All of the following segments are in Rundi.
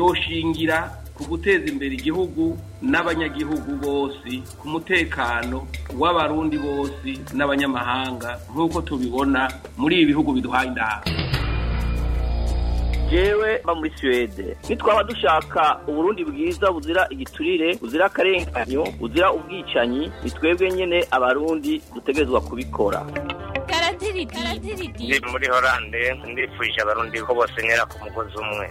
yoshingira ku guteza imbere igihugu n'abanyagihugu bose ku mutekano w'abarundi bose n'abanyamahanga nk'uko tubibona muri ibi bihugu biduhaye indahabwo jewe mba muri suwede nitwaba dushaka uburundi bwiza buzira igiturire buzira akarenganyo buzira ubwicanyi twebwe nyine abarundi dutegerezwa kubikora ni muri horande ndifuje abarundi ko bose ntera ku mugozi umwe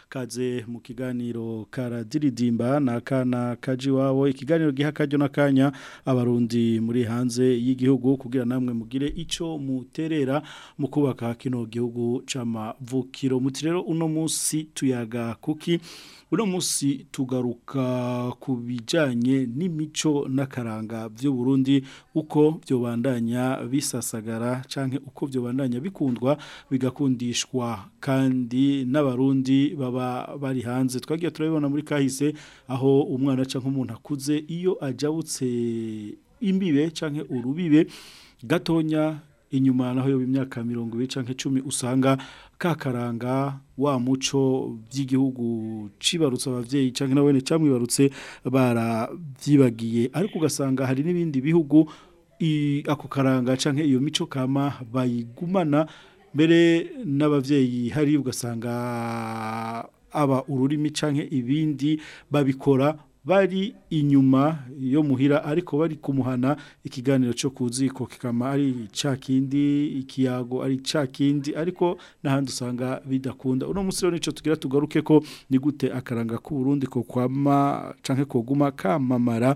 kaze mu kiganiro karadiridimba ni akana kaji iwawe ikiganiro giha na kanya abarundi muri hanze y'igihugu kugira namwe mugire icyo muterera mu kubaka kino gihugu cy'amavukiro muti rero uno munsi tuyaga kuki uno munsi tugaruka ku bijyanye n'imico n'akaranga Burundi uko byobandanya bisasagara cyangwa uko byobandanya bikundwa bigakundishwa kandi n'abarundi baba bari hanze twagiye turabibona muri kahise aho umwana cyangwa umuntu akuze iyo ajabutse imbibe cyangwa urubibe gatonya inyuma naho yoba imyaka mirongo ibiri cyangwa icumi usanga kakaranga wa muco by'igihugu cibarutse abavyeyi cyangwa nawe ne cyamwibarutse barabyibagiye ariko ugasanga hari n'ibindi bihugu ako karanga canke iyo mico kama bayigumana mbere n'abavyeyi hari ugasanga aba ururimi canke ibindi babikora bari inyuma yo muhira ariko bari kumuhana ikiganiro cyo kuziko kikama ari cakindi ikiyago ari cakindi ariko nahandi usanga bidakunda uno munsi nico tugira tugaruke ko ni gute akaranga ku Burundi ko kwama canke koguma kamamara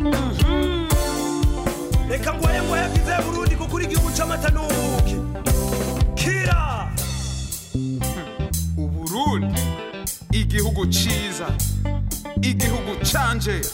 mhm. reka ngoye ngoye bwize burundi kukuri igihugu c'amata n'ubuki kira mhm. uburundi igihugu ciza igihugu canje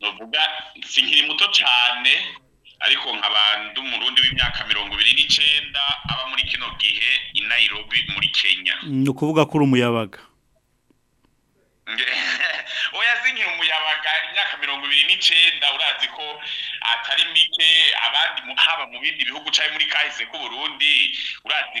nuvuga si nkiri muto cyane ariko nkaba ndi umurundi w'imyaka mirongo ibiri n'icyenda aba muri kino gihe i nairobi muri kenya ni ukuvuga ko uri umuyabaga oya zingira umuyabaga imyaka mirongo ibiri n'icyenda urazi ko atari mike abandi haba mu bindi bihugu cyangwa muri kahise k'uburundi urazi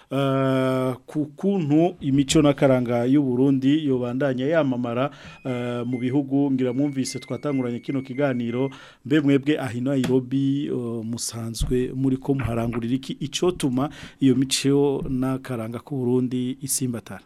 Eh, kukuntu kuntu imico n'akaranga y'u Burundi yobandanya yamamara eh, mu bihugu ngira mwumvise twatanguranye kino kiganiro mbe mwebwe ahino Nairobi eh, musanzwe muri ko muharangurira iki icyo tuma iyo mico n'akaranga k'u Burundi isimbatara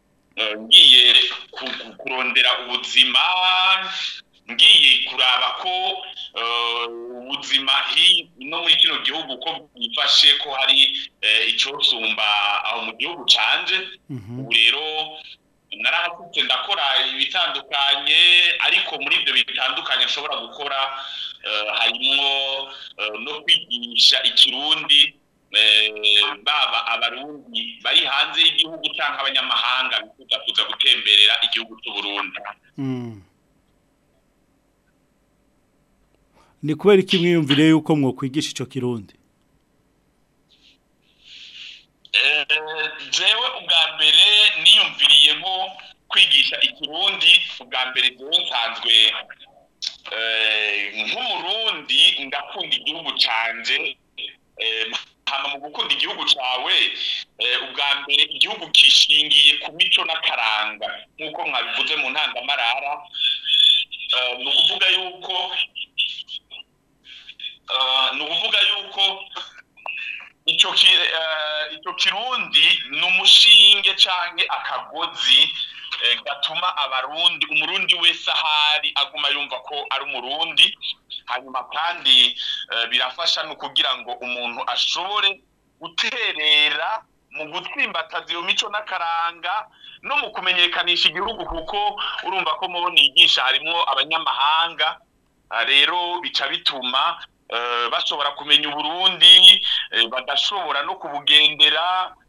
eh, ngiye kurondera ubuzima ngiye kuraba ko eh, ubuzima no muri kino gihugu ko bwifashe ko hari eh, icyosumba aho mu gihugu canje mhm. ubu rero narahasutse ndakora ibitandukanye ariko muri ibyo bitandukanye nshobora gukora eh, harimo no kwigisha ikirundi baba abarundi bari hanze y'igihugu cyangwa abanyamahanga bifuza kuza gutemberera igihugu cy'u Burundi mm. ni kubera iki mwiyumvire yuko mwokwigisha icyo kirundi eh, jewe ubwa mbere niyumviriyemo kwigisha ikirundi ubwa mbere jewe nsanzwe eh, nk'umurundi ndakunda igihugu cyanjye eh, hama mu gukunda igihugu cyawe ubwa mbere igihugu kishingiye ku mico n'akaranga nk'uko mwabivuze mu ntangamarara ni ukuvuga yuko Eh, ni ukuvuga yuko icyo eh, kirundi ni umushinge cyangwa akagozi eh, gatuma abarundi umurundi wese ahari aguma yumva ko ari umurundi hanyuma kandi birafasha no kugira ngo umuntu ashobore guterera mu gutsimbataza iyo mico n'akaranga no mu kumenyekanisha igihugu kuko urumva ko mu yigisha harimo abanyamahanga rero bica bituma Eh, bashobora kumenya uburundi eh, bagashobora no kubugendera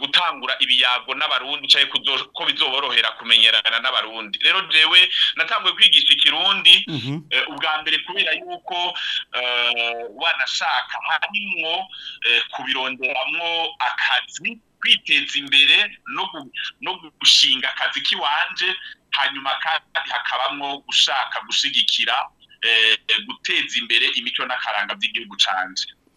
gutangura ibiyago n'abarundi ucaye ko bizoborohera kumenyerana n'abarundi rero jewe natanguye kwigisha ikirundi mhm. eh, ubwa mbere kubera yuko eh, wanashaka harimwo eh, kubironderamwo akazi kwiteza imbere no gushinga akazi k'iwanje hanyuma kandi hakabamo gushaka gushigikira guteza imbere imico n'akaranga by'igihugu canje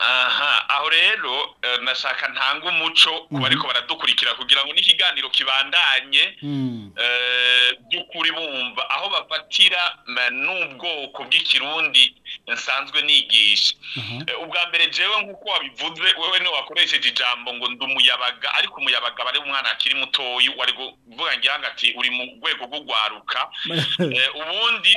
aha aho rero eh, nashaka ntanga umuco ku mhm. bariko baradukurikira kugira ngo n'ikiganiro kibandanye hmm. eh, by'ukuri bumva aho bafatira n'ubwoko bw'ikirundi nsanzwe nigisha eh, ubwa mbere jewe nk'uko wabivuze wewe niwe wakoresheje ijambo ngo ndi umuyabaga ariko umuyabaga bari umwana akiri mutoyi wari kuvuga ngo ati uri mu rwego rwo gwaruka ubundi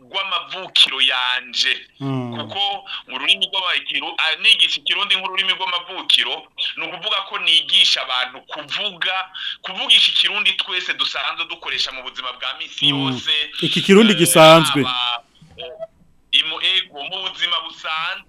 rw'amavukiro yanje hmm. kuko mu rurimi rw'amavukiro ah, nigisha ikirundi nk'ururimi rw'amavukiro ni ukuvuga ko nigisha abantu kuvuga kuvugisha ikirundi twese dusanzwe dukoresha mu buzima bwa minsi hmm. yose iki kirundi eh, gisanzwe mu buzima busanzwe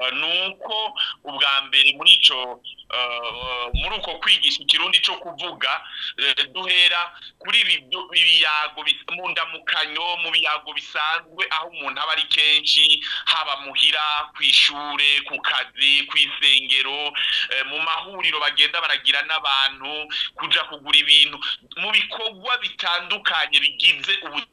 eh, ni uko ubwa mbere muri icyo muri uko kwigisha ikirundi cyo kuvuga eh, duhera kuri biyago mu ndamukanyo mu biyago bisanzwe aho umuntu aba ari kenshi haba muhira ku ishuri ku kazi ku isengero eh, mu mahuriro bagenda baragira n'abantu kujya kugura ibintu mu bikorwa bitandukanye bigize ubuzima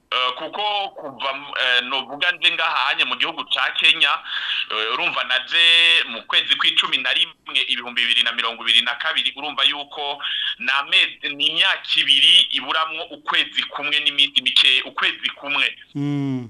Eh, kuko kuva eh, nuvuga nze ngahanye mu gihugu cya kenya eh, urumva naze mu kwezi kw'icumi na rimwe ibihumbi bibiri na mirongo ibiri na kabiri urumva yuko ni imyaka ibiri iburamwo ukwezi kumwe n'iminsi mike ukwezi kumwe mm.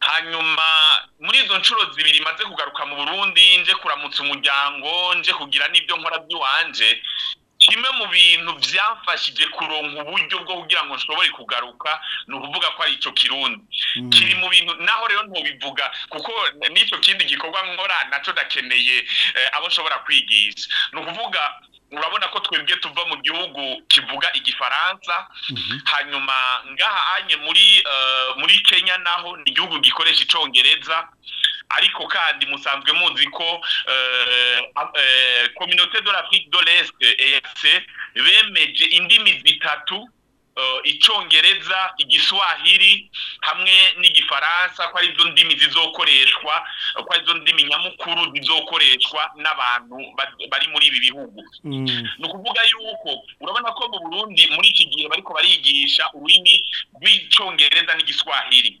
hanyuma muri izo nshuro zibiri maze kugaruka mu burundi nje kuramutsa umuryango nje kugira n'ibyo nkora by'iwanje kimwe mu bintu byamfashije kuronka uburyo bwo kugira ngo nshobore kugaruka ni ukuvuga ko ari icyo kirundi mm. kiri mu bintu naho rero ntubivuga kuko n'icyo kindi gikorwa nkora nacyo ndakeneye eh, abo nshobora kwigisha ni ukuvuga urabona ko twebwe tuva mu gihugu kivuga igifaransa mhm. hanyuma ngaha anye muri eh, muri kenya naho ni igihugu gikoresha icyongereza ariko kandi musanzwe muzi ko kominote eh, eh, de l'afrique de l'est ease bemeje indimi zitatu icyongereza igiswahili hamwe n'igifaransa ko ari byo ndimi zizokoreshwa ko ari byo ndimi nyamukuru zizokoreshwa n'abantu bari muri ibi bihugu mm. ni ukuvuga yuko urabona ko mu burundi muri iki gihe bariko barigisha ururimi rw'icyongereza n'igiswahili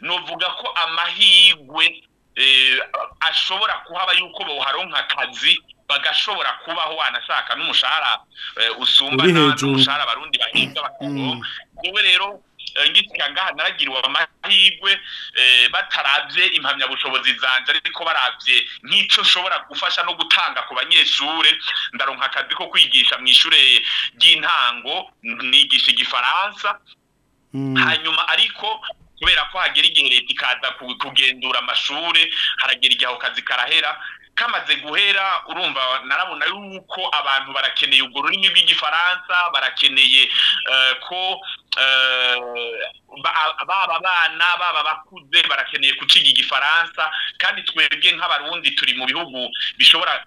nuvuga ko amahirwe Eh, ashobora kuhaba yuko bawuharonka akazi bagashobora kubaho wanashaka n'umushahara eh, usumba n'umushahara abarundi bahinga mm. bakaronka wowe rero eh, ngaha naragiriwe amahirwe batarabye impamyabushobozi zanjye ariko barabye nk'icyo ushobora gufasha no gutanga ku banyeshuri ndaronka akazi ko kwigisha mu ishuri ry'intango nigisha igifaransa mm. hanyuma ariko kubera ko hagera igihe leta ikaza kugenzura amashuri haragera igihe aho kazi karahera kamaze guhera urumva narabona yuko abantu barakeneye urwo rurimi rw'igifaransa barakeneye eh, ko eh, baba abana baba bakuze barakeneye kuciga igifaransa kandi twebwe nk'abarundi turi mu bihugu bishobora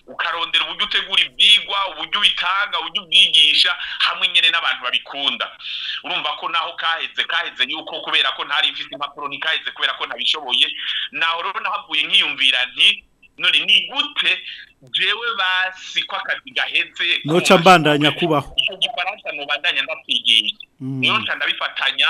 ukarondera uburyo utegura ibyigwa uburyo ubitanga uburyo ubyigisha hamwe nyine n'abantu babikunda urumva ko naho kaheze kaheze yuko kubera ko ntari mfite impapuro ntikaheze kubera ko ntabishoboye naho rero nahavuye nkiyumvira nti none ni gute jewe basi ko akazi gaheze noca mbandanya kubaho icyo mubandanya ndakwigiye mm. niyo ndabifatanya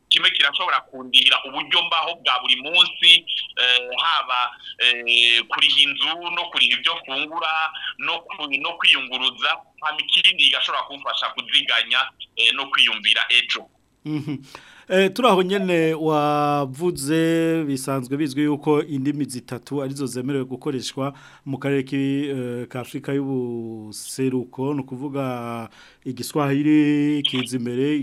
kimwe kirashobora kundihira uburyo mbaho bwa buri munsi eh, haba eh, kuriha inzu no kuriha ibyo fungura no kwiyunguruza hanyuma ikindi gashobora kumfasha kuziganya no kwiyumvira ejo mhm. Eh, turi aho nyine wavuze bisanzwe bizwi yuko indimi zitatu arizo zemerewe gukoreshwa mu karere eh, Afrika y'ubuseruko ni ukuvuga igiswahili kiza imbere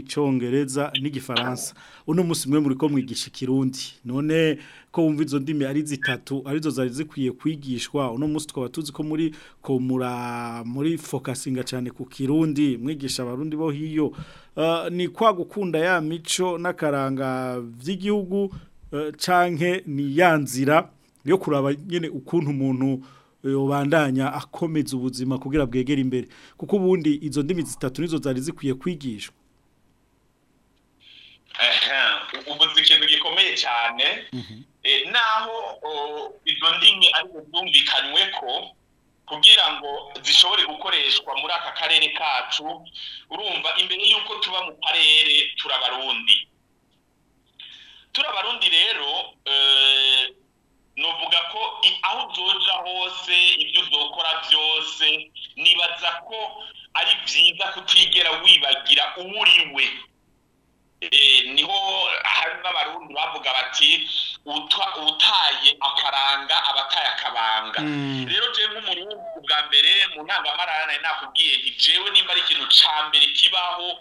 n'igifaransa uno munsi muri ko mwigisha ikirundi none ko wumva izo ndimi ari zitatu arizo zari zikwiye kwigishwa uno munsi twaba tuzi ko muri ko muri fokasinga cyane ku kirundi mwigisha abarundi bo hiyo uh, ni kwa gukunda ya mico n'akaranga by'igihugu uh, canke ni ya yo kuraba nyine ukuntu umuntu uh, bandanya akomeza ubuzima kugira bwegere imbere kuko ubundi izo ndimi zitatu nizo zari zikwiye kwigishwa aha ubu ni gikomeye cyane mhm. Eh, naho izo ndimi ariko byumvikanywe ko kugira ngo zishobore gukoreshwa muri aka karere kacu urumva imbere y'uko tuba mu karere turabarundi turabarundi rero eh, nuvuga ko aho uzoja hose ibyo uzokora byose nibaza ko ari byiza kutigera wibagira uwo uri we eh, niho hari n'abarundi bavuga bati utaye akaranga abataye akabanga hmm. rero jewe nk'umurundi ubwa mbere mu ntangamarara nari nakubwiye nti jewe nimba ari ikintu cya mbere kibaho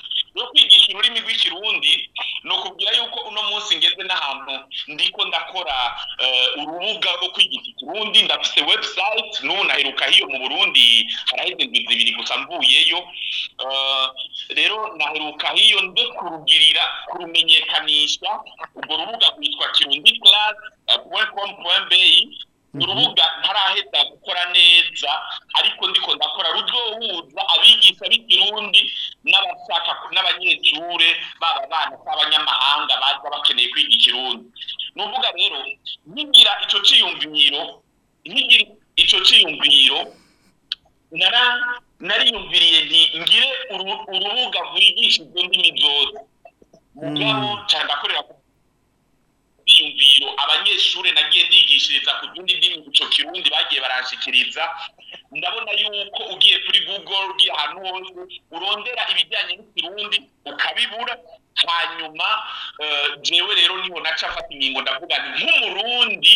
no kwigisha ururimi rw'ikirundi ni ukubwira yuko uno munsi ngeze n'ahantu ndiko ndakora eh, urubuga rwo kwigisha ikirundi ndafite webusayiti n'ubu naheruka hiyo mu burundi haraheze indwi zibiri gusa mvuyeyo eh, rero naheruka hiyo nde kurugirira kurumenyekanisha urwo rubuga rwitwa kirundi purasi wekamu purayime Mhm. urubuga ntaraheza gukora neza ariko ndiko ndakora ruzohuza abigisha b'ikirundi n'abashaka n'abanyeshure baba abana b'abanyamahanga baza bakeneye kwiga ikirundi ni uvuga rero nkigira icyo ciyumviro nkigira icyo ciyumviro nariyumviriye nti ngire urubuga rwigisha izo ndimi zose mugabo mm. cyane ndakorera ku n'iyumviro abanyeshuri nagiye ndigishiriza ku tundi ndimi guco kirundi bagiye baranshikiriza ndabona yuko ugiye kuri google ugiye ahantu hose urondera ibijyanye n'ikirundi ukabibura hanyuma eh, jewe rero nibona aca inkingo ndavuga ni nk'umurundi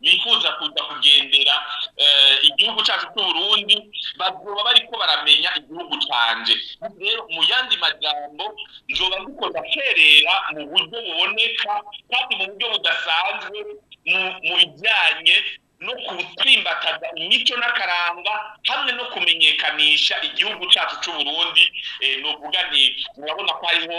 bifuza kuza kugendera Eh, igihugu cyacu cy'uburundi bari ko baramenya igihugu canje rero mu yandi majambo nzoba dukoza kerera mu buryo buboneka kandi mu buryo budasanzwe mu bijyanye no gutwimbakaza imico n'akaranga hamwe no kumenyekanisha igihugu cyacu cy'u Burundi eh, ni ukuvuga ni murabona ko hariho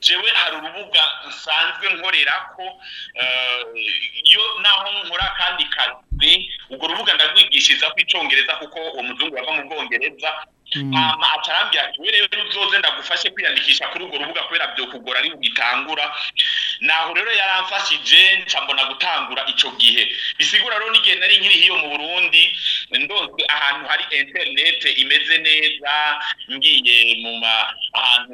jewe hari urubuga nsanzwe nkorera ko eh, iyo naho nkora kandi kazi urwo rubuga ndarwigishiriza ku icongereza kuko uwo muzungu yava mu bwongereza hmm. hama atarambwira ati we rero uzoze ndagufashe kwiyandikisha kuri urwo rubuga kubera byokugora ari bugitangura naho rero yaramfashije nca mbona gutangura icyo gihe bisigura rero n'igihe nari nkiri hiyo mu burundi ndose ahantu hari internet imeze neza ngiye mu ahantu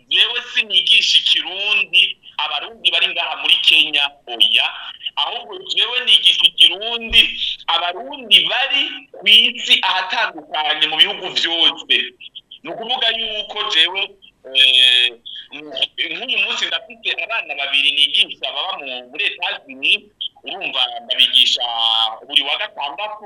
yewe sinigisha ikirundi abarundi bari ngaha muri kenya oya ahubwo jewe nigisha ikirundi abarundi bari ku isi ahatandukanye mu bihugu byose ni ukuvuga yuko jewe eh, nk'uyu munsi ndafite abana babiri nigisha baba muri etazini urumva ndabigisha buri wa gatandatu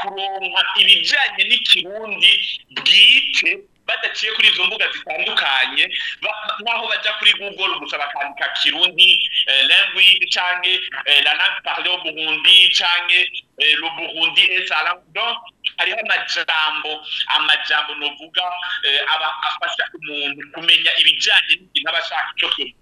kuronka ibijyanye n'ikirundi bwite badaciye kuri izo mbuga zitandukanye naho bajya kuri google gusa bakandika kirundi eh, language canke eh, la langue parlée au Burundi canke eh, hariho amajambo amajambo novuga abafasha umuntu kumenya ibijyanye n'ibintu aba ashaka icyo kumenya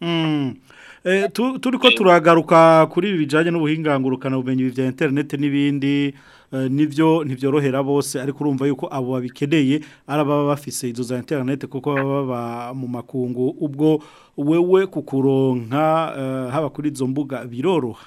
hmm. Eh, turi ko turagaruka kuri ibi bijyanye n'ubuhingangurukana bumenyi bya internet n'ibindi eh, nibyo ntibyorohera bose ariko urumva yuko abo babikeneye ari bafise izo za internet kuko baba mu makungu ubwo wewe kukuronka eh, haba kuri izo mbuga biroroha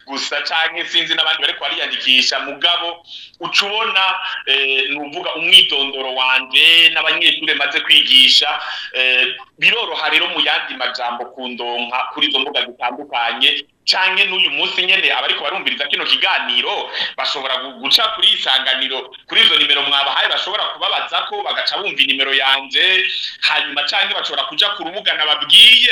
gusa cyangwa sinzi n'abandi bari kubariyandikisha mugabo ucubona ubona eh, ni uvuga umwidondoro wanjye n'abanyeshuri maze kwigisha biroroha rero mu yandi majambo ku ndonka kuri izo mbuga zitandukanye cyangwa n'uyu munsi nyine abariko barumviriza kino kiganiro bashobora guca kuri isanganiro kuri izo nimero mwabahaye bashobora kubabaza ko bagaca bumva inimero yanjye hanyuma cyangwa bashobora kujya ku rubuga nababwiye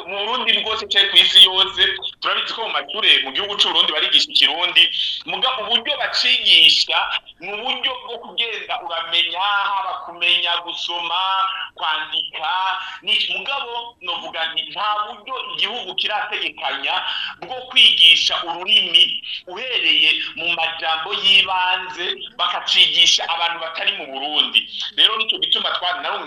burundi bwose cyangwa ku isi yose turabizi ko mu mashuri mu gihugu cy'uburundi barigisha ikirundi uburyo bacigisha ni uburyo bwo kugenda uramenya haba kumenya gusoma kwandika ni mugabo navuga nti nta buryo igihugu kirategekanya bwo kwigisha ururimi uhereye mu majambo y'ibanze bakacigisha abantu batari mu burundi rero nicyo gituma twari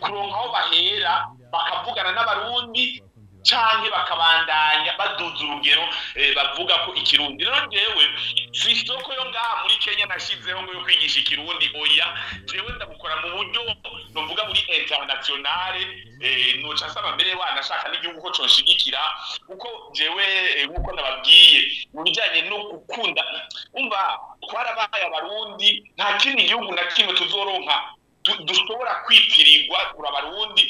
kuronka aho bahera bakavugana n'abarundi cyangwa bakabandanya baduza urugero eh, bavuga ko ikirundi rero ngewe si isoko yo ngaha muri kenya nashyizeho ngo yo kwigisha ikirundi oya ngewe ndabukora mu buryo nuvuga muri interinasiyonare eh, nuca asaba mbere wanashaka n'igihugu ko conshigikira kuko ngewe eh, nk'uko nababwiye mu bijyanye no gukunda umva twarabaye abarundi nta kindi gihugu na kimwe tuzoronka dushobora kwitirirwa turabarundi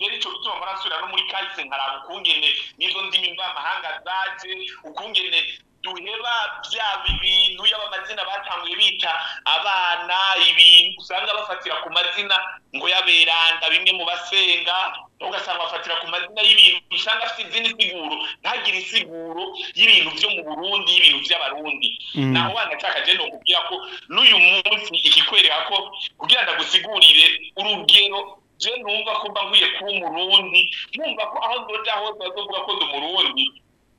rero icyo gituma barasubira no muri kahise nkaraba ukungene n'izo ndimi mvamahanga zaje ukungene duheba bya bintu y'abamazina batanguye bita abana ibintu usanga bafatira ku mazina ngo yaberanda bimwe mu basenga ugasanga bafatira ku mazina y'ibintu usanga afite izindi siguro ntagire isiguro y'ibintu byo mu burundi y'ibintu by'abarundi mm. naho wanataka genda kubwira ko n'uyu munsi ikikwereka ko kugira ndagusigurire urugero je numva ko mba nkwiye kuba umurundi numva ko aho nzoja hose bazovuga ko ndi umurundi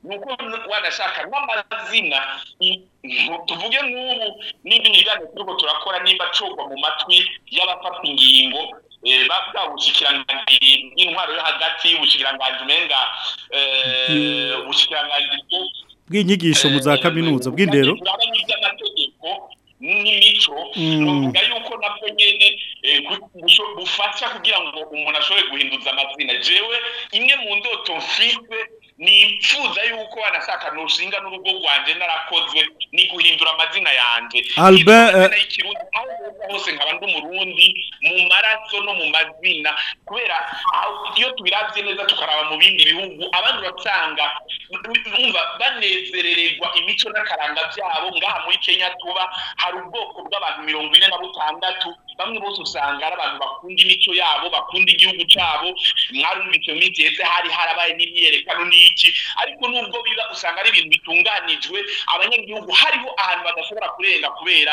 nuko wanashaka n'amazina tuvuge nk'ubu n'indi migambi turiko turakora nimba cogwa mu matwi y'abafata ingingo bwa eh, bushikiranganji bw'intwaro yo hagati ubushikiranganji umenga ubushikiranganji eh, bw'inyigisho eh, mu za kaminuza bw'indero n'imico tuvuga mm. yuko nabwo nyine eh, bufasha kugira ngo umuntu ashobore guhinduza amazina jewe imwe mu ndoto mfite Ni nipfuza yuko wanasaka ntushinga n'urugo rwanjye narakozwe ni guhindura amazina yanjye albert y'ikirundi eh, hose nkaba ndi umurundi mu maraso no mu mazina kubera iyo tubirabye neza tukaraba mu bindi bihugu abandi urasanga banezerererwa imico n'akaranga byabo ngaha muri kenya tuba hari ubwoko bw'abantu mirongo ine na butandatu bamwe bose usanga ari abantu bakunda imico yabo bakunda igihugu cyabo mwarumvise mu minsi yese hari harabaye n'imyerekano n'iki ariko nubwo biba usanga ari ibintu bitunganijwe abanyagihugu hariho ahantu badashobora kurenga kubera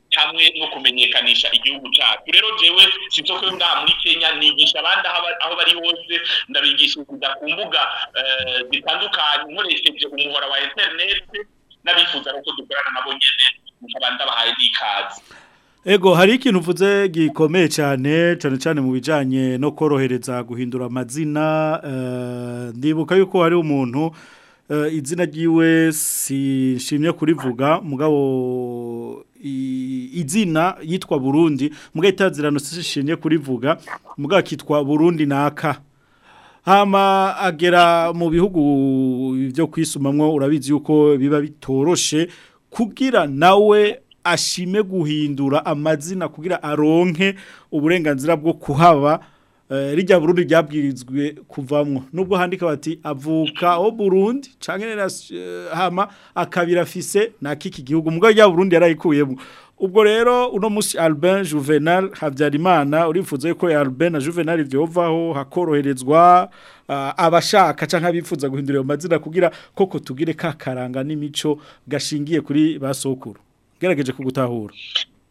hamwe no kumenyekanisha igihugu cyacu rero jewe sinzo ko ndaha muri Kenya nigisha abandi aho bari hose ndabigishiriza ku mbuga eh, zitandukanye nkoresheje umuhora wa internet n'abifuza ko dukorana nabo nyene nk'abandi abahaye n'ikaze Ego hari ikintu uvuze gikomeye cyane cyane cyane mu bijyanye no korohereza guhindura amazina eh, ndibuka yuko hari umuntu eh, izina ryiwe si nshimye kurivuga mugabo izina yitwa burundi mbwa itazirano zishingiye kurivuga mbwa akitwa burundi naka hama agera mu bihugu byo kwisumamwo urabizi uko biba bitoroshe kugira nawe ashime guhindura amazina kugira aronke uburenganzira bwo kuhaba Eh, rijya Burundi ryabwirizwe kuvamwo nubwo handika bati avuka o Burundi canke eh, hama akabira afise na kiki gihugu mugo rya Burundi yarayikuyemo ubwo rero uno musi Albin Juvenal Habyarimana urifuza ko Albin na Juvenal byovaho hakoroherezwa eh, abashaka cyangwa abifuza guhindura ayo mazina kugira koko tugire kakaranga n'imico gashingiye kuri ba sokuru ngerageje kugutahura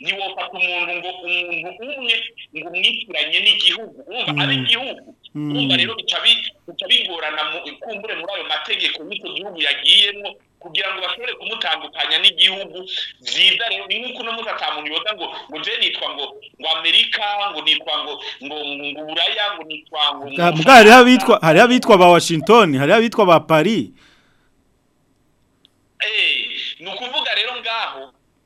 ntiwofata umuntu ngo umuntu umwe ngo umwitiranye n'igihugu urumva mm. ari igihugu urumva mm. rero bica bigorana kumbure muri ayo mategeko n'icyo gihugu yagiyemo kugira ngo bashobore kumutandukanya n'igihugu byiza nk'uko uno munsi atamuntu ngo ngo nje nitwa ngo ngo amerika ngo nitwa ngo ngo buraya ngo nitwa ngo hariho abitwa hariho abitwa ba washington hariho abitwa ba paris eh, ni ukuvuga rero ngaho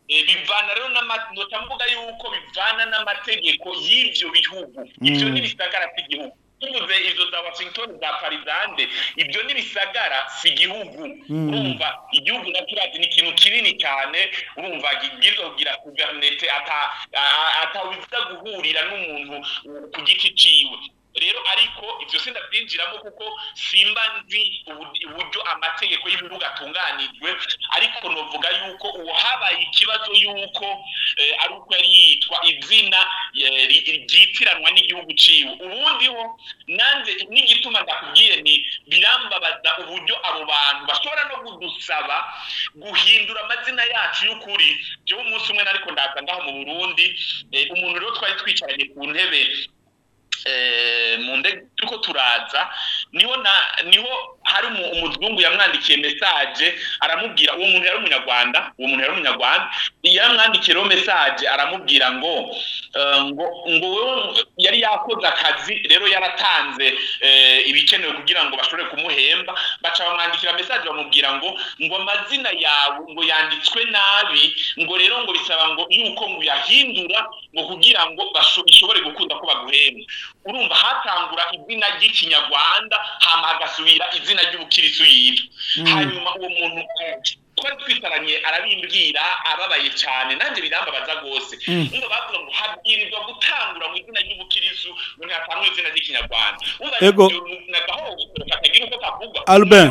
eh, bivana rero n'amategeko yuko bivana n'amategeko y'ibyo bihugu ibyo mm. ntibisagara by'igihugu tuvuze izo za washington za parizande ibyo ni bisagara si igihugu hmm. urumva igihugu na kirazi ni ikintu kinini cyane urumva gibwirizwa kugira guverinete atawiza guhurira n'umuntu ku giti ciwe rero ariko ibyo sinabyinjiramo kuko simba nzi uburyo amategeko y'ibihugu atunganijwe ariko navuga yuko uwo habaye ikibazo y'uko eh, ari uko yari yitwa izina eh, ryitiranwa n'igihugu ciwe ubundi ho nanze n'igituma ndakubwiye ni birambabaza uburyo abo bantu bashobora no kudusaba guhindura amazina yacu y'ukuri jewe umunsi umwe ariko ndaza ngaho mu burundi eh, umuntu rero twari twicaranye ku ntebe Eh, mu ndege tuko turaza niho hari umuzungu yamwandikiye mesaje aramubwira uwo muntu yari umunyarwanda uwo muntu yari umunyarwanda yamwandikiye rero mesaje aramubwira ngo eh, ngo ngo yari yakoze akazi rero yaratanze eh, ibikenewe kugira ngo bashobore kumuhemba baca bamwandikira mesaje bamubwira ngo ngo amazina yawe ngo yanditswe nabi ngo rero ngo bisaba ngo yuko ngo uyahindura ngo kugira ngo bashobore gukunda ko baguhemba urumva hatangura izina ry'ikinyarwanda hamagasubira izina izina ry'ubukirisu yitwa mm. hanyuma uwo muntu twari twitaranye arabimbwira ababaye cyane nanjye birambabaza rwose mm. ngo bavuga ngo habwirizwa gutangura mu izina ry'ubukirisu ngo ntihatangure izina ry'ikinyarwanda ego katagira uko kavuga albin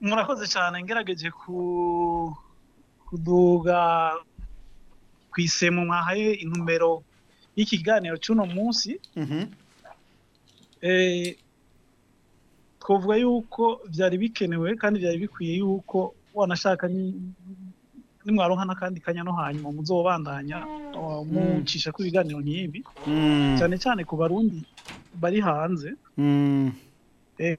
murakoze cyane ngerageje kuduga ku isemu mwahaye intumbero y'ikiganiro cy'uno munsi mm-hmm. eh, twavuga yuko byari bikenewe kandi byari bikwiye yuko wanashaka nimwaronka n'akandi kanya no hanyuma muzobandanya mm. uh, mucisha ko ibiganiro nk'ibi mm. cyane cyane ku barundi bari hanze mm. eh,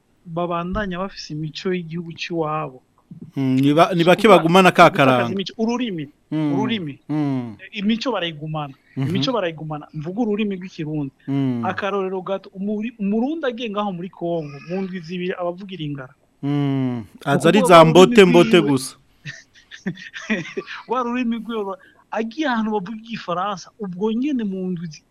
babandanya bafise imico y'igihugu cy'iwabo mhm. ni bake bagumana ka karanga ururimi mhm. ururimi imico barayigumana imico barayigumana mvuga ururimi rw'ikirundi akarorero gato umurundi agiye ngaho muri kongo mu ndwi zibiri abavuga iringara aza ari za mbote mbote gusa wa rurimi rw'iyo agiye ahantu bavuga igifaransa ubwo nyine mu ndwi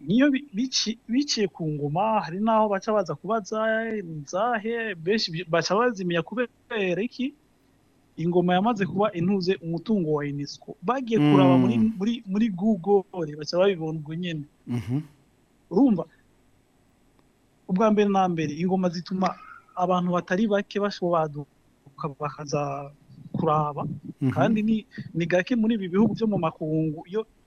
niyo biciye ku ngoma hari n'aho baca baza kubaza inzahe benshi baca bazimenya kubera iki ingoma yamaze kuba intuze umutungo wa unesco bagiye kuraba muri mm. muri google baca babibona nyine mm-hmm. urumva ubwa mbere na mbere ingoma zituma abantu batari bake bashobaduka bakaza kuraba mm-hmm. kandi ni gake muri ibi bihugu byo mu makungu iyo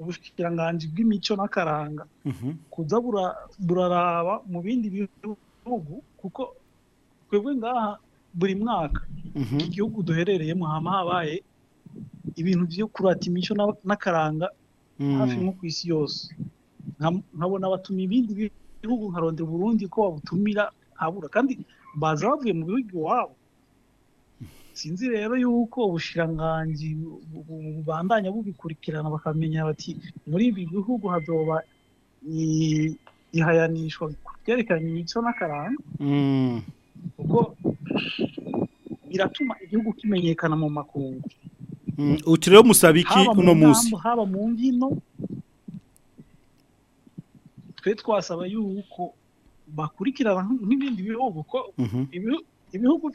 ubushikiranganji bw'imico n'akaranga mm-hmm. kuza buraraba mu bindi bihugu gihugu kuko twebwe ngaha buri mwaka mhm. iki gihugu duherereyemo haba habaye ibintu byo kurata imico n'akaranga mm. hafi nko ku isi yose nkabona abatuma ibindi bihugu nkarondera uburundi ko babutumira habura kandi baza bavuye mu bihugu iwabo sinzi rero yuko ubushiranganji bubandanya bubikurikirana bakamenya bati muri ibi bihugu hazoba ihayanishwa ku byerekeranye n'icyo n'akaranga mm. kuko biratuma igihugu kimenyekana mu makungu mm. ukiriho musaba iki uno munsi haba mu mbyino twe twasaba yuko bakurikirana nk'ibindi bihugu ko mm-hmm. ibihugu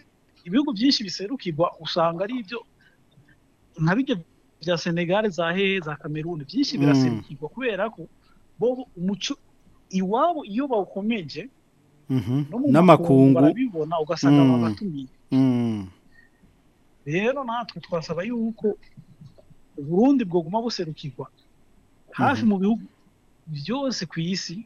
ibihugu byinshi biserukirwa usanga ari ibyo nka bijya bya senegali za hehe za kameruni byinshi mm. biraserukirwa kubera ko bo umuco iwabo iyo bawukomeje mhm. n'amakungu barabibona ugasanga mm. babatumiye mm. rero natwe twasaba yuko uburundi bwoguma buserukirwa hafi mhm. mu bihugu byose ku isi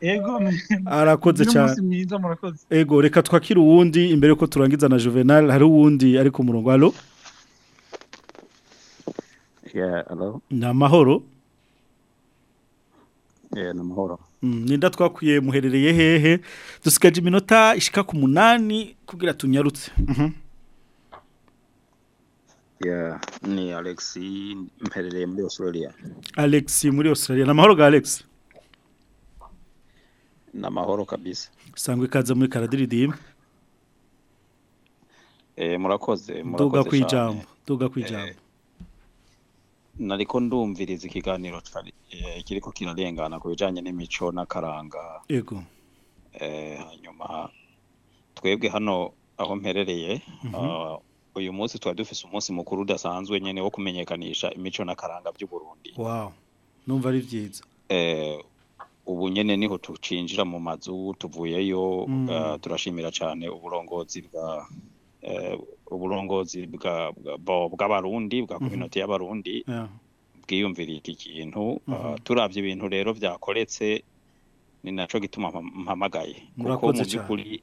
ego arakoze cyane ego reka twakira uwundi imbere ko turangiza na juvenal hari uwundi ari ku murongo halo ni amahoro Eh, ni amahoro mm, n'inda twakwiye muherereye hehe dusigaje iminota ishika ku munani kugira tunyarutse mhm. ni alex mperereye muri australia alex muri australia ni amahoro ga alex ni amahoro kabisa sangwa ikaze muri karadiridimba eh, murakoze murakoze duga ku duga ku eh, nariko ndumviriza ikiganiro eh, kiriko kirarengana ku bijyanye n'imico n'akaranga yego eh, hanyuma twebwe hano aho mperereye mhm. ah, uyu munsi twari dufise umunsi mukuru udasanzwe nyene wo kumenyekanisha imico n'akaranga by'uburundi wow numva ari byiza eh, ubu nyene niho tucinjira mu mazu tuvuyeyo mm. ah, turashimira cyane uburongozi bwa uburongozi uh, bw'abarundi bwa kominoti y'abarundi mhm. bwiyumviriye iki kintu uh, mhm. turabye ibintu rero byakoretse ni nacyo gituma mpamagaye kuko mu by'ukuri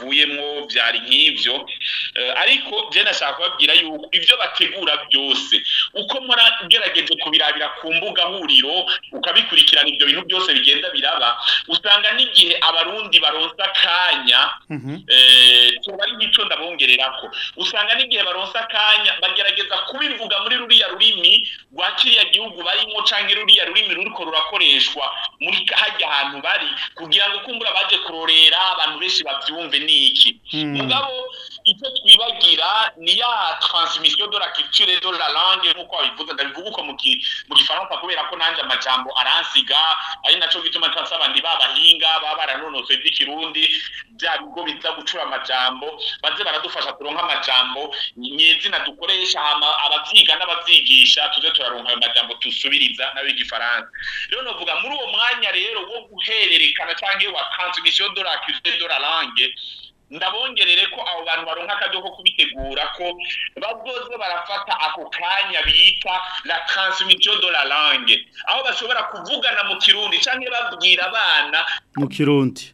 bavuyemo byari nk'ibyo Eh, ariko je nashaka kubabwira yuko ibyo bategura byose uko muragerageje kubirabira ku mbuga huriro ukabikurikirana ibyo bintu byose bigenda biraba usanga n'igihe abarundi baronsa akanya tuba mhm. eh, ari nk'ico ndabongererako usanga n'igihe baronsa akanya bagerageza kubivuga muri ruriya rurimi rwa kiriya gihugu barimo canke ruriya rurimi ruriko rurakoreshwa muri hajya ahantu bari kugira ngo kumbura baje kurorera abantu benshi babyumve niki hmm. mugabo icyo twibagira ni ya taransimisiyo do la kiricire do la lange nk'uko wabivuze ndabivuga mu gifaransa kubera ko nanjye amajambo aransiga ari nacyo gituma nsaba ndi babahinga baba baranonosoye by'ikirundi bya bigo biza gucura amajambo baze baradufasha turonka amajambo nyezina dukoresha ababyiga n'ababyigisha tuze turaronka ayo majambo dusubiriza n'ab'igifaransa rero navuga muri uwo mwanya rero wo guhererekana cyangwa wa taransimisiyo do la kiricire do la lange ndabongerere ko abo bantu baronka akaryo ko kubitegura ko bazoze barafata ako kanya bita la transmission de la langue aho bashobora kuvugana mu kirundi cyangwa babwira abana mu kirundi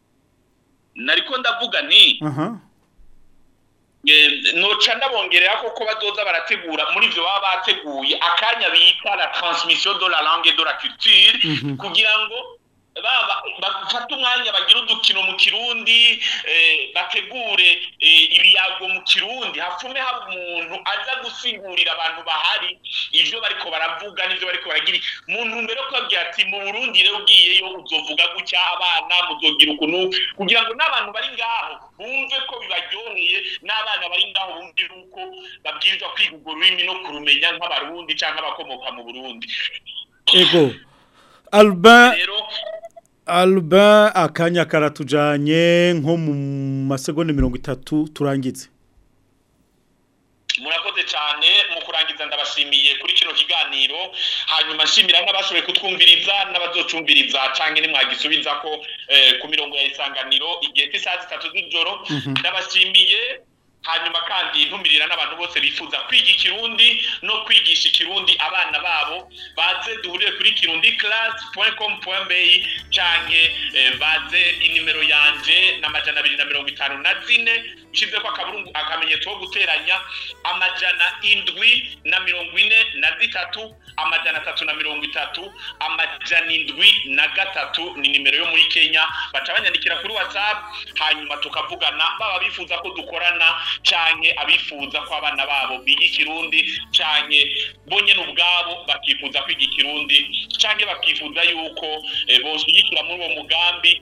nariko ndavuga ni e, noca ndabongerera koko bazoza barategura muri ibyo baba bateguye akanya bita la transmission de la langue de la culture mhm. kugira ngo bafate umwanya bagira udukino mu kirundi eh, bategure eh, ibiyago mu kirundi hafume haba umuntu aza gusigurira abantu bahari ibyo bariko baravuga n'ibyo bariko baragira muntu mbere yo kubabwira ati mu burundi rero ugiyeyo uzovuga gutya abana muzogira ukuntu kugira ngo n'abantu bari ngaho bumve ko bibaryoheye n'abana bari ngaho bumve yuko babwirizwa kwiga urwo rurimi no kurumenya nk'abarundi cyangwa abakomoka mu burundi ego Albin alba akanya karatujanye nko mu masegonda mirongo itatu turangize murakoze cyane mu kurangiza ndabashimiye kuri kino kiganiro hanyuma nshimira n'abashoboye kutwumviriza n'abazocumviriza cyangwa nimwagisubiza ko eh, ku mirongo ya isanganiro igihe cy'isaha zitatu z'ijoro mhm. ndabashimiye hanyuma kandi ntumirira n'abantu bose bifuza kwiga ikirundi no kwigisha ikirundi abana babo baze duhurire kuri kirundi karasi puwenti komu puwenti baze inimero yanjye n'amajana abiri na mirongo itanu na zine ushyize ko akamenyetso ko guteranya amajana indwi na mirongo ine na zitatu amajana atatu na mirongo itatu amajana indwi na gatatu ni nimero yo muri kenya baca banyandikira kuri watsapu hanyuma tukavugana baba bifuza ko dukorana cyane abifuza ko abana babo biga ikirundi cyane bonyine ubwabo bakifuza kwiga ikirundi cyane bakifuza yuko eh, boshyigikira muri uwo mugambi